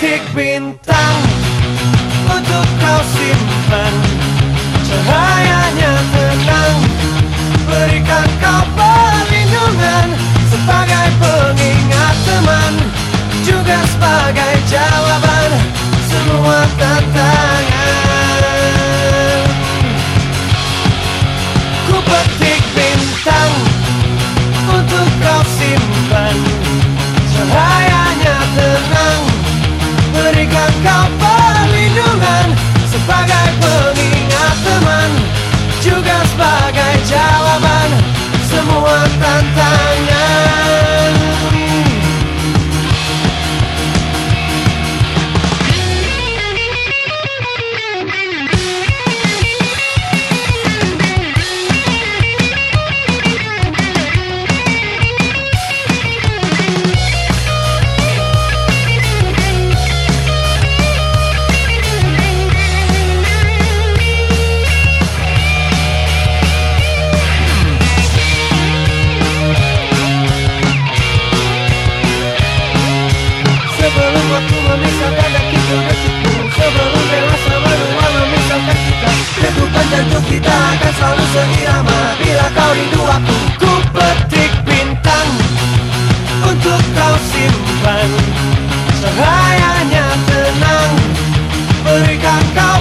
Tik bintang Untuk kau simpan. Cahayanya tenang Berikan kau perlindungan Sebagai pengingat teman Juga sebagai jawaban. Semua tentang Kita akan selalu seirama Bila kau rindu aku. Ku petik bintang Untuk kau simpan. Cahayanya tenang Berikan kau